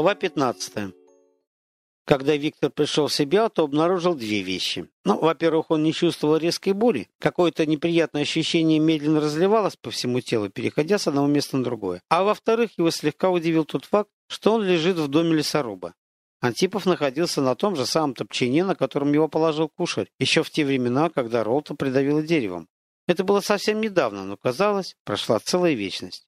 Глава 15. Когда Виктор пришел в себя, то обнаружил две вещи. Ну, во-первых, он не чувствовал резкой боли. Какое-то неприятное ощущение медленно разливалось по всему телу, переходя с одного места на другое. А во-вторых, его слегка удивил тот факт, что он лежит в доме лесоруба. Антипов находился на том же самом топчине, на котором его положил кушарь, еще в те времена, когда Ролта придавило деревом. Это было совсем недавно, но, казалось, прошла целая вечность.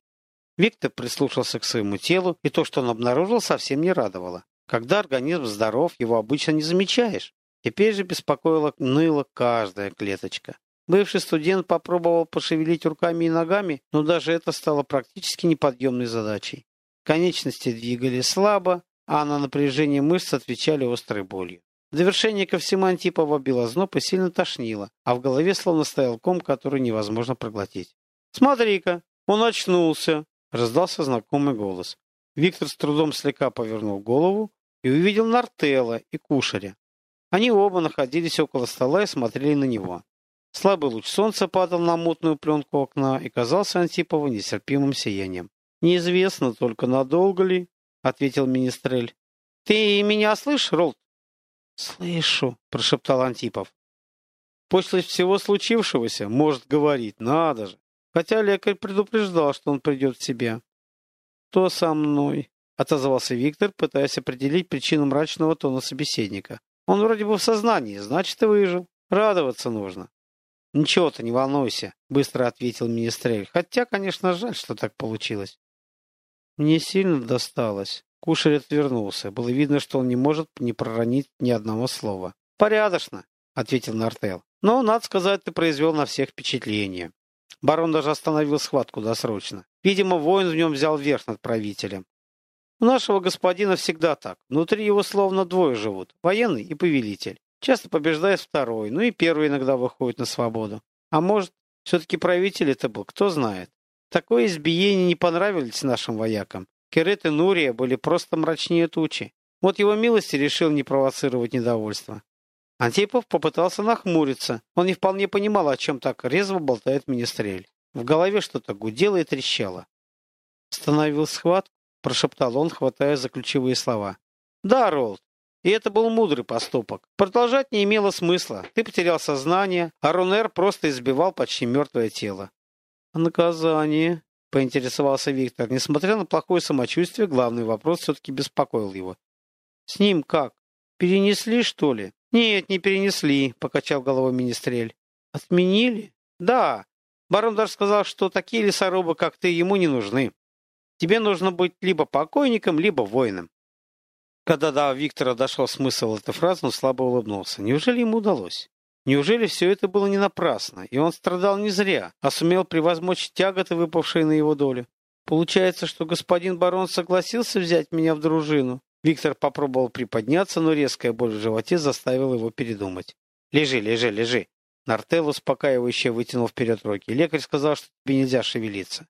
Виктор прислушался к своему телу, и то, что он обнаружил, совсем не радовало. Когда организм здоров, его обычно не замечаешь. Теперь же беспокоила ныла каждая клеточка. Бывший студент попробовал пошевелить руками и ногами, но даже это стало практически неподъемной задачей. Конечности двигались слабо, а на напряжение мышц отвечали острой болью. В довершение ко всему Антипова била зноб и сильно тошнило, а в голове словно стоял ком, который невозможно проглотить. «Смотри-ка, он очнулся!» Раздался знакомый голос. Виктор с трудом слегка повернул голову и увидел Нартелла и Кушаря. Они оба находились около стола и смотрели на него. Слабый луч солнца падал на мутную пленку окна и казался Антипову нестерпимым сиянием. «Неизвестно только, надолго ли?» — ответил Министрель. «Ты меня слышишь, Ролд?» «Слышу», — прошептал Антипов. «После всего случившегося, может говорить, надо же. Хотя лекарь предупреждал, что он придет в себя. «Что со мной?» — отозвался Виктор, пытаясь определить причину мрачного тона собеседника. «Он вроде бы в сознании, значит, и выжил. Радоваться нужно». «Ничего ты, не волнуйся», — быстро ответил Министрель. «Хотя, конечно, жаль, что так получилось». «Мне сильно досталось». Кушарь отвернулся. Было видно, что он не может не проронить ни одного слова. «Порядочно», — ответил Нартел. «Но, надо сказать, ты произвел на всех впечатление. Барон даже остановил схватку досрочно. Видимо, воин в нем взял верх над правителем. У нашего господина всегда так. Внутри его словно двое живут. Военный и повелитель. Часто побеждает второй, ну и первый иногда выходит на свободу. А может, все-таки правитель это был, кто знает. Такое избиение не понравилось нашим воякам. Керет и Нурия были просто мрачнее тучи. Вот его милости решил не провоцировать недовольство. Антипов попытался нахмуриться. Он не вполне понимал, о чем так резво болтает министрель. В голове что-то гудело и трещало. «Остановил схват?» – прошептал он, хватая за ключевые слова. «Да, Ролд, и это был мудрый поступок. Продолжать не имело смысла. Ты потерял сознание, а Рунер просто избивал почти мертвое тело. «А наказание?» — поинтересовался Виктор. Несмотря на плохое самочувствие, главный вопрос все-таки беспокоил его. «С ним как? Перенесли, что ли?» «Нет, не перенесли», — покачал головой министрель. «Отменили?» «Да. Барон даже сказал, что такие лесорубы, как ты, ему не нужны. Тебе нужно быть либо покойником, либо воином». Когда до Виктора дошел смысл этой фразы, он слабо улыбнулся. Неужели ему удалось? Неужели все это было не напрасно, и он страдал не зря, а сумел превозмочь тяготы, выпавшие на его долю? Получается, что господин барон согласился взять меня в дружину, Виктор попробовал приподняться, но резкая боль в животе заставила его передумать. «Лежи, лежи, лежи!» Нартел успокаивающе вытянул вперед руки. Лекарь сказал, что тебе нельзя шевелиться.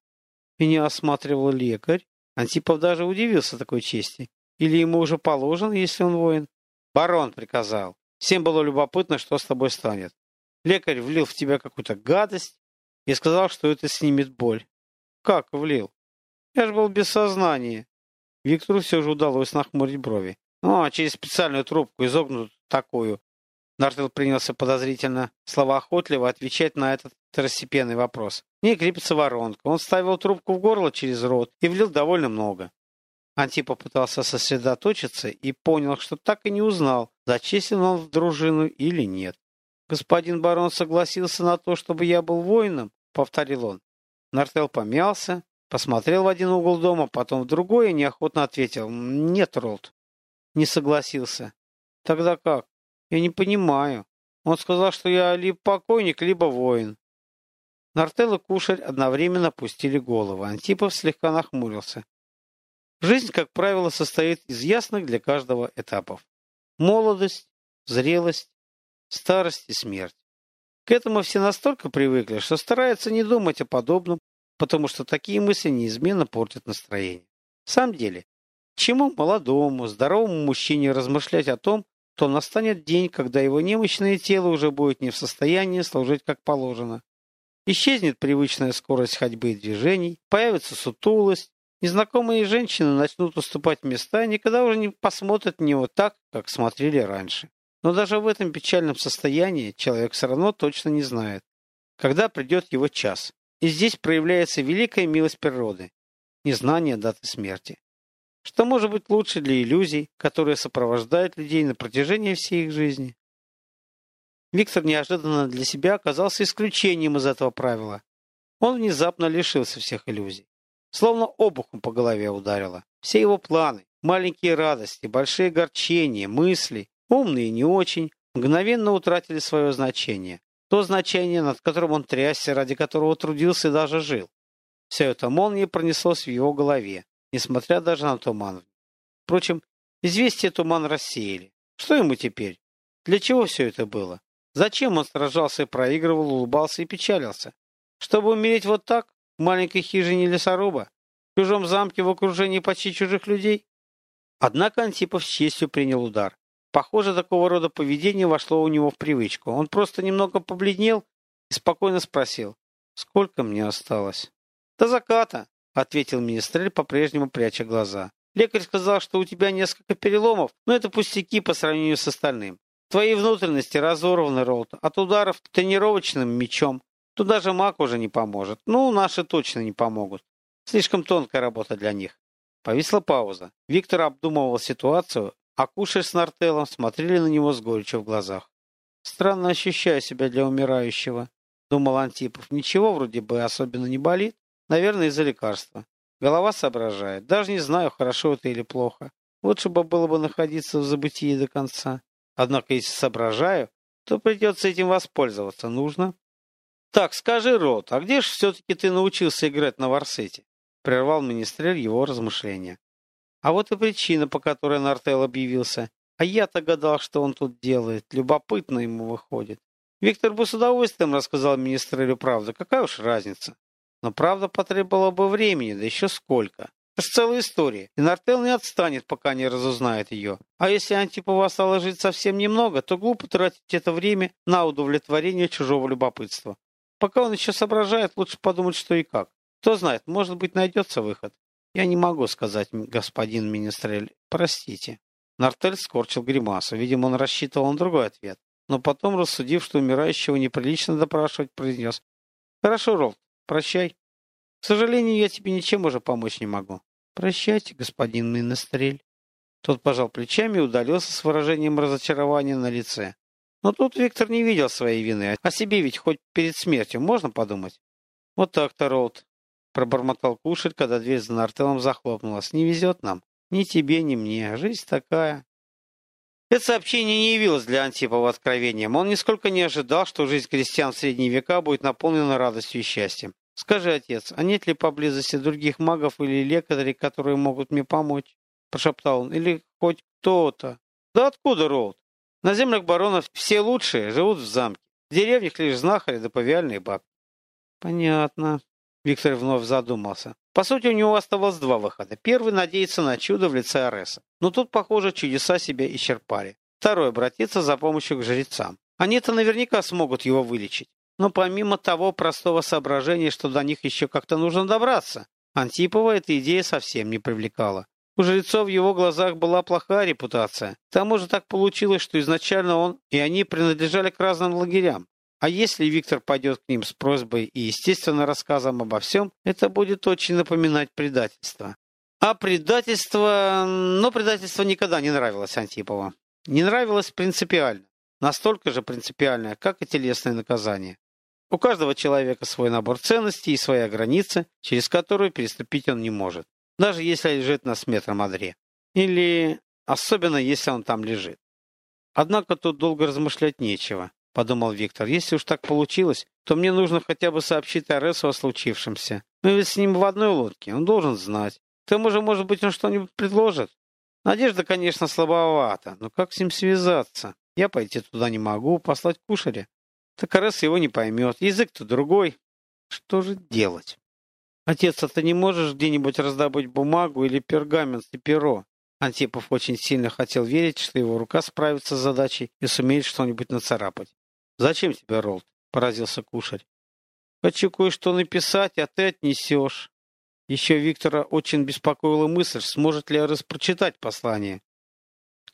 Меня осматривал лекарь. Антипов даже удивился такой чести. Или ему уже положено, если он воин? Барон приказал. Всем было любопытно, что с тобой станет. Лекарь влил в тебя какую-то гадость и сказал, что это снимет боль. Как влил? Я же был без сознания. Виктору все же удалось нахмурить брови. «Ну, а через специальную трубку, изогнутую такую». Нартел принялся подозрительно, словоохотливо отвечать на этот второстепенный вопрос. Не крепится воронка. Он ставил трубку в горло через рот и влил довольно много. Анти попытался сосредоточиться и понял, что так и не узнал, зачислен он в дружину или нет. «Господин барон согласился на то, чтобы я был воином?» — повторил он. Нартел помялся, Посмотрел в один угол дома, потом в другой и неохотно ответил. Нет, Ролд. Не согласился. Тогда как? Я не понимаю. Он сказал, что я либо покойник, либо воин. Нартел и Кушарь одновременно пустили голову. Антипов слегка нахмурился. Жизнь, как правило, состоит из ясных для каждого этапов. Молодость, зрелость, старость и смерть. К этому все настолько привыкли, что стараются не думать о подобном потому что такие мысли неизменно портят настроение. В самом деле, чему молодому, здоровому мужчине размышлять о том, что настанет день, когда его немощное тело уже будет не в состоянии служить как положено. Исчезнет привычная скорость ходьбы и движений, появится сутулость, Незнакомые женщины начнут уступать места и никогда уже не посмотрят на него так, как смотрели раньше. Но даже в этом печальном состоянии человек все равно точно не знает, когда придет его час. И здесь проявляется великая милость природы, незнание даты смерти. Что может быть лучше для иллюзий, которые сопровождают людей на протяжении всей их жизни? Виктор неожиданно для себя оказался исключением из этого правила. Он внезапно лишился всех иллюзий. Словно обухом по голове ударило. Все его планы, маленькие радости, большие огорчения, мысли, умные и не очень, мгновенно утратили свое значение. То значение, над которым он трясся, ради которого трудился и даже жил. Все это молнией пронеслось в его голове, несмотря даже на туман. Впрочем, известия туман рассеяли. Что ему теперь? Для чего все это было? Зачем он сражался и проигрывал, улыбался и печалился? Чтобы умереть вот так, в маленькой хижине лесоруба, в чужом замке в окружении почти чужих людей? Однако Антипов с честью принял удар. Похоже, такого рода поведение вошло у него в привычку. Он просто немного побледнел и спокойно спросил, сколько мне осталось? До заката, ответил министрель, по-прежнему пряча глаза. Лекарь сказал, что у тебя несколько переломов, но это пустяки по сравнению с остальным. Твои внутренности разорваны, Ролт, от ударов тренировочным мечом. Тут даже маг уже не поможет. Ну, наши точно не помогут. Слишком тонкая работа для них. Повисла пауза. Виктор обдумывал ситуацию, а Кушер с Нартеллом смотрели на него с горечью в глазах. «Странно ощущаю себя для умирающего», — думал Антипов. «Ничего вроде бы особенно не болит. Наверное, из-за лекарства. Голова соображает. Даже не знаю, хорошо это или плохо. Лучше бы было бы находиться в забытии до конца». Однако, если соображаю, то придется этим воспользоваться. Нужно. Так, скажи, Рот, а где же все-таки ты научился играть на варсете? Прервал министрель его размышления. А вот и причина, по которой Нартел объявился. А я-то гадал, что он тут делает. Любопытно ему выходит. Виктор бы с удовольствием рассказал министрелю правду. Какая уж разница. Но правда потребовала бы времени, да еще сколько. Это целая история, и Нартел не отстанет, пока не разузнает ее. А если Антипова осталось жить совсем немного, то глупо тратить это время на удовлетворение чужого любопытства. Пока он еще соображает, лучше подумать, что и как. Кто знает, может быть, найдется выход. Я не могу сказать, господин Министрель. Простите. Нартель скорчил гримасу. Видимо, он рассчитывал на другой ответ. Но потом, рассудив, что умирающего неприлично допрашивать, произнес. Хорошо, Ролд, прощай. К сожалению, я тебе ничем уже помочь не могу. Прощайте, господин Минестрель. Тот пожал плечами и удалился с выражением разочарования на лице. Но тут Виктор не видел своей вины. О себе ведь хоть перед смертью можно подумать. Вот так-то, Роуд. Пробормотал кушать, когда дверь за Нартелом захлопнулась. Не везет нам. Ни тебе, ни мне. Жизнь такая. Это сообщение не явилось для Антипова откровением. Он нисколько не ожидал, что жизнь крестьян в средние века будет наполнена радостью и счастьем. «Скажи, отец, а нет ли поблизости других магов или лекарей, которые могут мне помочь?» Прошептал он. «Или хоть кто-то?» «Да откуда, Роуд? На землях баронов все лучшие живут в замке. В деревнях лишь знахари да повиальные бабки». «Понятно». Виктор вновь задумался. По сути, у него оставалось два выхода. Первый – надеяться на чудо в лице Ареса. Но тут, похоже, чудеса себя исчерпали. Второй – обратиться за помощью к жрецам. Они-то наверняка смогут его вылечить. Но помимо того простого соображения, что до них еще как-то нужно добраться, Антипова эта идея совсем не привлекала. У жрецов в его глазах была плохая репутация. К тому же так получилось, что изначально он и они принадлежали к разным лагерям. А если Виктор пойдет к ним с просьбой и, естественно, рассказом обо всем, это будет очень напоминать предательство. А предательство... Но предательство никогда не нравилось Антипова. Не нравилось принципиально. Настолько же принципиальное, как и телесное наказание. У каждого человека свой набор ценностей и своя граница, через которую переступить он не может, даже если лежит на смертном одре. Или особенно, если он там лежит. Однако тут долго размышлять нечего, подумал Виктор. Если уж так получилось, то мне нужно хотя бы сообщить Аресу о случившемся. Мы ведь с ним в одной лодке, он должен знать. К тому же, может быть, он что-нибудь предложит. Надежда, конечно, слабовата, но как с ним связаться? Я пойти туда не могу, послать кушаря. Так раз его не поймет. Язык-то другой. Что же делать? Отец, а ты не можешь где-нибудь раздобыть бумагу или пергамент и перо? Антипов очень сильно хотел верить, что его рука справится с задачей и сумеет что-нибудь нацарапать. «Зачем тебе, Ролд?» — поразился кушарь. «Хочу кое-что написать, а ты отнесешь». Еще Виктора очень беспокоила мысль, сможет ли распрочитать послание.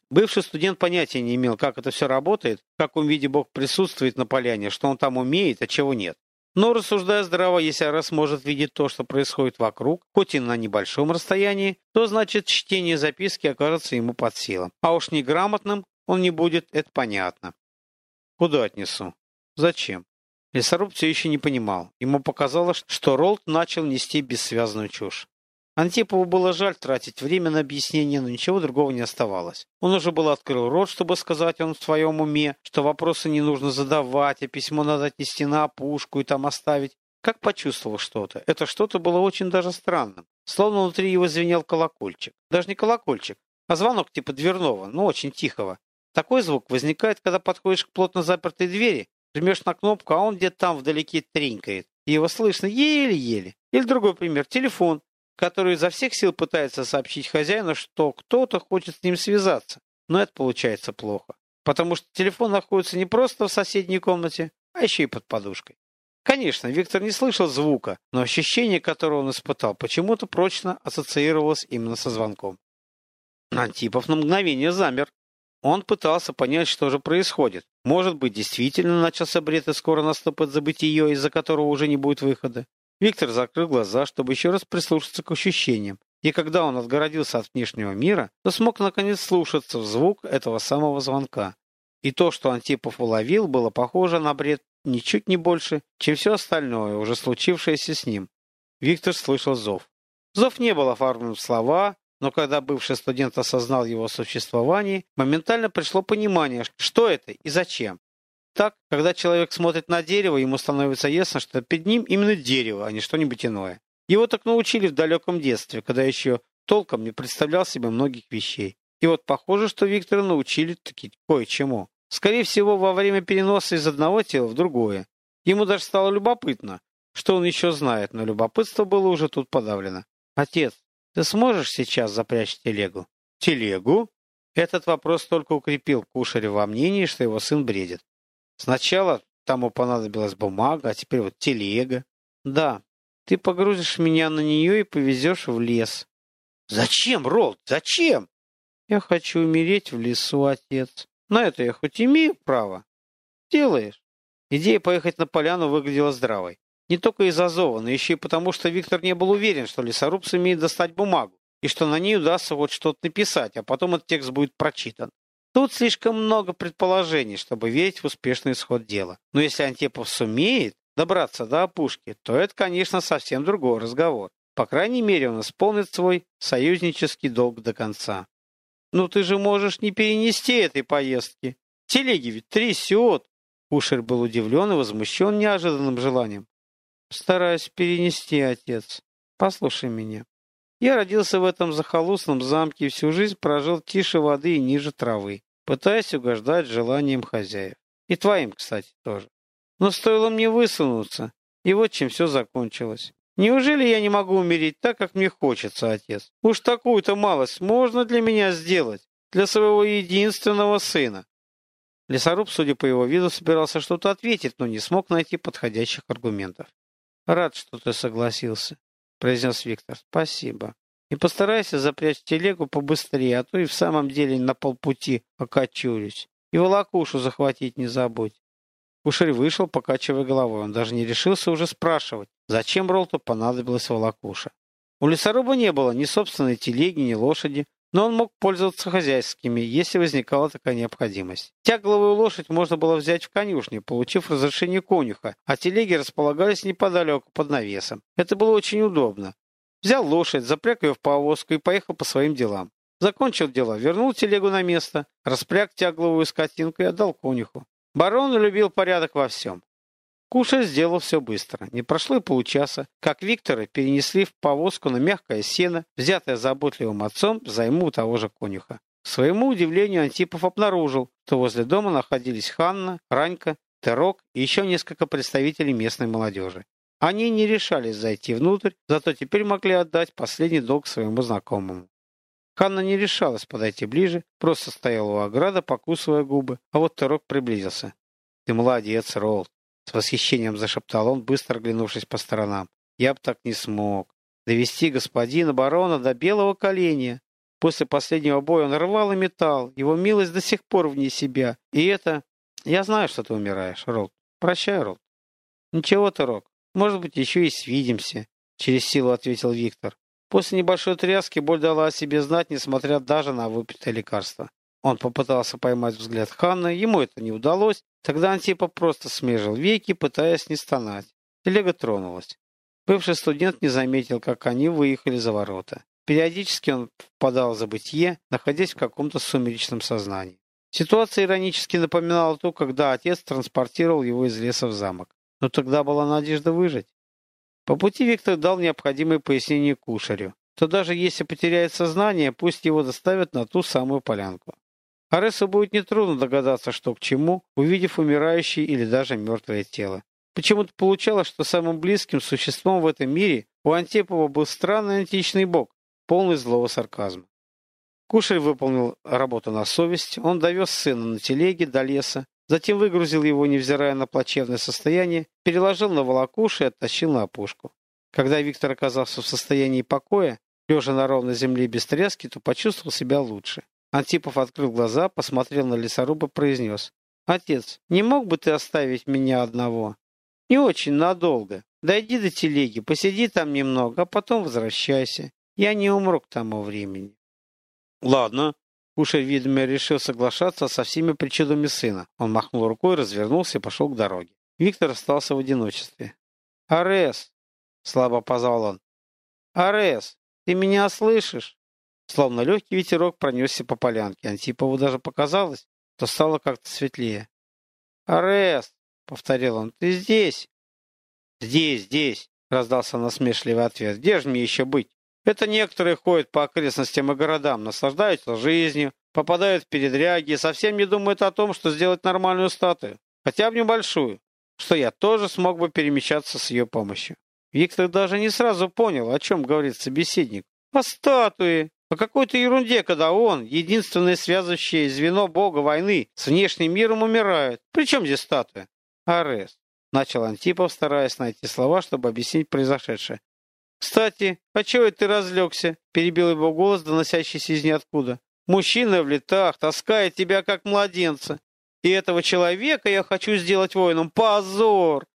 Бывший студент понятия не имел, как это все работает, в каком виде Бог присутствует на поляне, что он там умеет, а чего нет. Но, рассуждая здраво, если раз может видеть то, что происходит вокруг, хоть и на небольшом расстоянии, то значит чтение записки окажется ему под силам. А уж неграмотным он не будет, это понятно. Куда отнесу? Зачем? Лесоруб все еще не понимал. Ему показалось, что Ролд начал нести бессвязную чушь. Антипову было жаль тратить время на объяснение, но ничего другого не оставалось. Он уже был открыл рот, чтобы сказать он в своем уме, что вопросы не нужно задавать, а письмо надо отнести на опушку и там оставить. Как почувствовал что-то. Это что-то было очень даже странным. Словно внутри его звенел колокольчик. Даже не колокольчик, а звонок типа дверного, но очень тихого. Такой звук возникает, когда подходишь к плотно запертой двери, жмешь на кнопку, а он где-то там вдалеке тренькает. Его слышно еле-еле. Или другой пример. Телефон который изо всех сил пытается сообщить хозяину, что кто-то хочет с ним связаться. Но это получается плохо, потому что телефон находится не просто в соседней комнате, а еще и под подушкой. Конечно, Виктор не слышал звука, но ощущение, которое он испытал, почему-то прочно ассоциировалось именно со звонком. Антипов на мгновение замер. Он пытался понять, что же происходит. Может быть, действительно начался бред и скоро наступит забытие, из-за которого уже не будет выхода. Виктор закрыл глаза, чтобы еще раз прислушаться к ощущениям. И когда он отгородился от внешнего мира, то смог наконец слушаться в звук этого самого звонка. И то, что Антипов уловил, было похоже на бред ничуть не больше, чем все остальное, уже случившееся с ним. Виктор слышал зов. Зов не был оформлен в слова, но когда бывший студент осознал его существование, моментально пришло понимание, что это и зачем. Так, когда человек смотрит на дерево, ему становится ясно, что перед ним именно дерево, а не что-нибудь иное. Его так научили в далеком детстве, когда еще толком не представлял себе многих вещей. И вот похоже, что Виктора научили таки кое-чему. Скорее всего, во время переноса из одного тела в другое. Ему даже стало любопытно, что он еще знает, но любопытство было уже тут подавлено. «Отец, ты сможешь сейчас запрячь телегу?» «Телегу?» Этот вопрос только укрепил Кушаря во мнении, что его сын бредит. Сначала тому понадобилась бумага, а теперь вот телега. Да, ты погрузишь меня на нее и повезешь в лес. Зачем, Ролд, зачем? Я хочу умереть в лесу, отец. На это я хоть имею право. Делаешь. Идея поехать на поляну выглядела здравой. Не только из-за зова, но еще и потому, что Виктор не был уверен, что лесоруб сумеет достать бумагу, и что на ней удастся вот что-то написать, а потом этот текст будет прочитан. Тут слишком много предположений, чтобы верить в успешный исход дела. Но если Антипов сумеет добраться до опушки, то это, конечно, совсем другой разговор. По крайней мере, он исполнит свой союзнический долг до конца. «Ну ты же можешь не перенести этой поездки. Телеги ведь трясет!» Ушер был удивлен и возмущен неожиданным желанием. «Стараюсь перенести, отец. Послушай меня. Я родился в этом захолустном замке и всю жизнь прожил тише воды и ниже травы, пытаясь угождать желаниям хозяев. И твоим, кстати, тоже. Но стоило мне высунуться, и вот чем все закончилось. Неужели я не могу умереть так, как мне хочется, отец? Уж такую-то малость можно для меня сделать, для своего единственного сына. Лесоруб, судя по его виду, собирался что-то ответить, но не смог найти подходящих аргументов. Рад, что ты согласился произнес Виктор. Спасибо. И постарайся запрячь телегу побыстрее, а то и в самом деле на полпути окочурюсь. И волокушу захватить не забудь. Кушарь вышел, покачивая головой. Он даже не решился уже спрашивать, зачем Ролту понадобилась волокуша. У лесоруба не было ни собственной телеги, ни лошади, но он мог пользоваться хозяйскими, если возникала такая необходимость. Тягловую лошадь можно было взять в конюшне, получив разрешение конюха, а телеги располагались неподалеку под навесом. Это было очень удобно. Взял лошадь, запряг ее в повозку и поехал по своим делам. Закончил дела, вернул телегу на место, распряг тягловую скотинку и отдал конюху. Барон любил порядок во всем. Куша сделал все быстро. Не прошло и получаса, как Виктора перенесли в повозку на мягкое сено, взятое заботливым отцом займу того же конюха. К своему удивлению Антипов обнаружил, что возле дома находились Ханна, Ранька, Терок и еще несколько представителей местной молодежи. Они не решались зайти внутрь, зато теперь могли отдать последний долг своему знакомому. Ханна не решалась подойти ближе, просто стояла у ограда, покусывая губы, а вот Терок приблизился. «Ты молодец, Ролл. С восхищением зашептал он, быстро оглянувшись по сторонам. Я бы так не смог. довести господина барона до белого коленя. После последнего боя он рвал и металл, его милость до сих пор вне себя. И это... Я знаю, что ты умираешь, Ролд. Прощай, Ролд. Ничего ты, Рок, может быть, еще и свидимся, через силу ответил Виктор. После небольшой тряски боль дала о себе знать, несмотря даже на выпитое лекарство. Он попытался поймать взгляд Ханны, ему это не удалось. Тогда Антипа просто смежил веки, пытаясь не стонать. Телега тронулась. Бывший студент не заметил, как они выехали за ворота. Периодически он впадал в забытье, находясь в каком-то сумеречном сознании. Ситуация иронически напоминала ту, когда отец транспортировал его из леса в замок. Но тогда была надежда выжить. По пути Виктор дал необходимые пояснения кушарю, что даже если потеряет сознание, пусть его доставят на ту самую полянку. Аресу будет нетрудно догадаться, что к чему, увидев умирающее или даже мертвое тело. Почему-то получалось, что самым близким существом в этом мире у Антипова был странный античный бог, полный злого сарказма. Кушарь выполнил работу на совесть, он довез сына на телеге до леса, затем выгрузил его, невзирая на плачевное состояние, переложил на волокуш и оттащил на опушку. Когда Виктор оказался в состоянии покоя, лежа на ровной земле без тряски, то почувствовал себя лучше. Антипов открыл глаза, посмотрел на лесоруба, произнес. «Отец, не мог бы ты оставить меня одного? Не очень надолго. Дойди до телеги, посиди там немного, а потом возвращайся. Я не умру к тому времени». «Ладно». Кушер, видимо, решил соглашаться со всеми причудами сына. Он махнул рукой, развернулся и пошел к дороге. Виктор остался в одиночестве. «Арес!» — слабо позвал он. «Арес, ты меня слышишь?» Словно легкий ветерок пронесся по полянке. Антипову даже показалось, что стало как-то светлее. «Арест!» — повторил он. «Ты здесь?» «Здесь, здесь!» — раздался насмешливый ответ. «Где же мне еще быть? Это некоторые ходят по окрестностям и городам, наслаждаются жизнью, попадают в передряги и совсем не думают о том, что сделать нормальную статую, хотя бы небольшую, что я тоже смог бы перемещаться с ее помощью». Виктор даже не сразу понял, о чем говорит собеседник. «О статуе!» По какой-то ерунде, когда он, единственное связывающее звено бога войны с внешним миром, умирает. Причем здесь статуя? Арес. Начал Антипов, стараясь найти слова, чтобы объяснить произошедшее. «Кстати, а чего ты разлегся?» — перебил его голос, доносящийся из ниоткуда. «Мужчина в летах таскает тебя, как младенца. И этого человека я хочу сделать воином. Позор!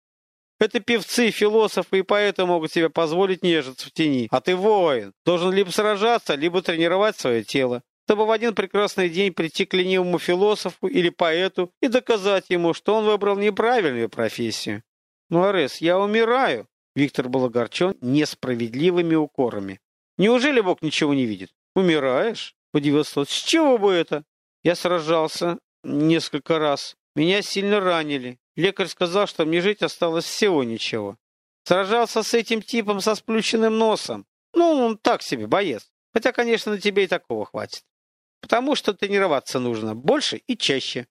Это певцы, философы и поэты могут себе позволить нежиться в тени. А ты воин. Должен либо сражаться, либо тренировать свое тело. Чтобы в один прекрасный день прийти к ленивому философу или поэту и доказать ему, что он выбрал неправильную профессию. Ну, Арес, я умираю. Виктор был огорчен несправедливыми укорами. Неужели Бог ничего не видит? Умираешь? Удивился тот. С чего бы это? Я сражался несколько раз. Меня сильно ранили. Лекарь сказал, что мне жить осталось всего ничего. Сражался с этим типом со сплющенным носом. Ну, он так себе, боец. Хотя, конечно, на тебе и такого хватит. Потому что тренироваться нужно больше и чаще.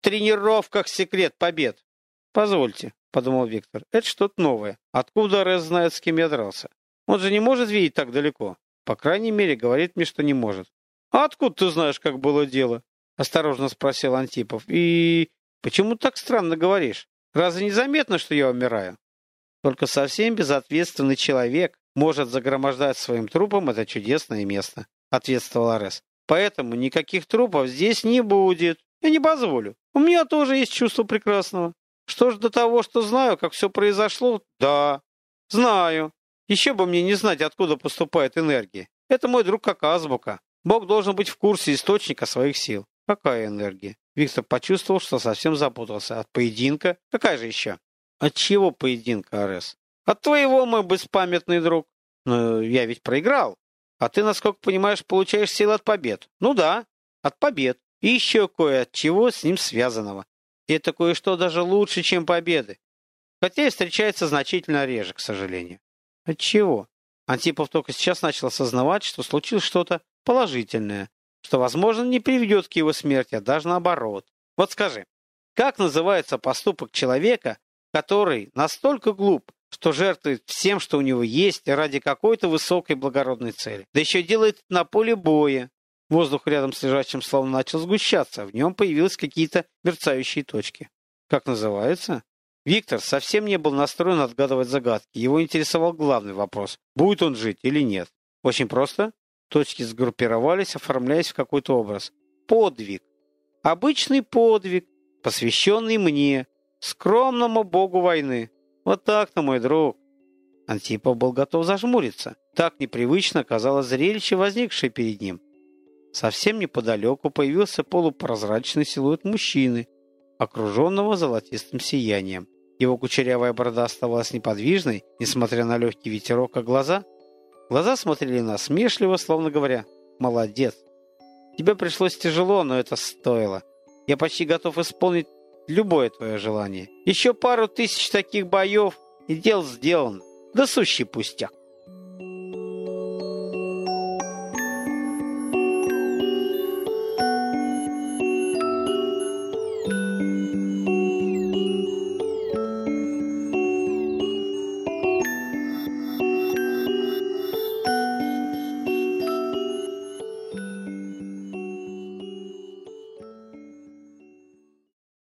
В тренировках секрет побед. Позвольте, подумал Виктор, это что-то новое. Откуда Рез знает, с кем я дрался? Он же не может видеть так далеко. По крайней мере, говорит мне, что не может. А откуда ты знаешь, как было дело? Осторожно спросил Антипов. И Почему так странно говоришь? Разве не заметно, что я умираю? Только совсем безответственный человек может загромождать своим трупом это чудесное место, ответствовал Арес. Поэтому никаких трупов здесь не будет. Я не позволю. У меня тоже есть чувство прекрасного. Что ж до того, что знаю, как все произошло? Да, знаю. Еще бы мне не знать, откуда поступает энергия. Это мой друг как азбука. Бог должен быть в курсе источника своих сил. Какая энергия? Виктор почувствовал, что совсем запутался. От поединка? Какая же еще? От чего поединка, Арес? От твоего, мой беспамятный друг. Но я ведь проиграл. А ты, насколько понимаешь, получаешь силы от побед. Ну да, от побед. И еще кое от чего с ним связанного. И это кое-что даже лучше, чем победы. Хотя и встречается значительно реже, к сожалению. От чего? Антипов только сейчас начал осознавать, что случилось что-то положительное, что, возможно, не приведет к его смерти, а даже наоборот. Вот скажи, как называется поступок человека, который настолько глуп, что жертвует всем, что у него есть, ради какой-то высокой благородной цели? Да еще делает на поле боя. Воздух рядом с лежащим словно начал сгущаться, в нем появились какие-то мерцающие точки. Как называется? Виктор совсем не был настроен отгадывать загадки. Его интересовал главный вопрос – будет он жить или нет. Очень просто. Точки сгруппировались, оформляясь в какой-то образ. Подвиг. Обычный подвиг, посвященный мне, скромному богу войны. Вот так-то, мой друг. Антипов был готов зажмуриться. Так непривычно казалось зрелище, возникшее перед ним. Совсем неподалеку появился полупрозрачный силуэт мужчины, окруженного золотистым сиянием. Его кучерявая борода оставалась неподвижной, несмотря на легкий ветерок, а глаза... Глаза смотрели насмешливо, словно говоря, «Молодец! Тебе пришлось тяжело, но это стоило. Я почти готов исполнить любое твое желание. Еще пару тысяч таких боев, и дел сделано. Да сущий пустяк!»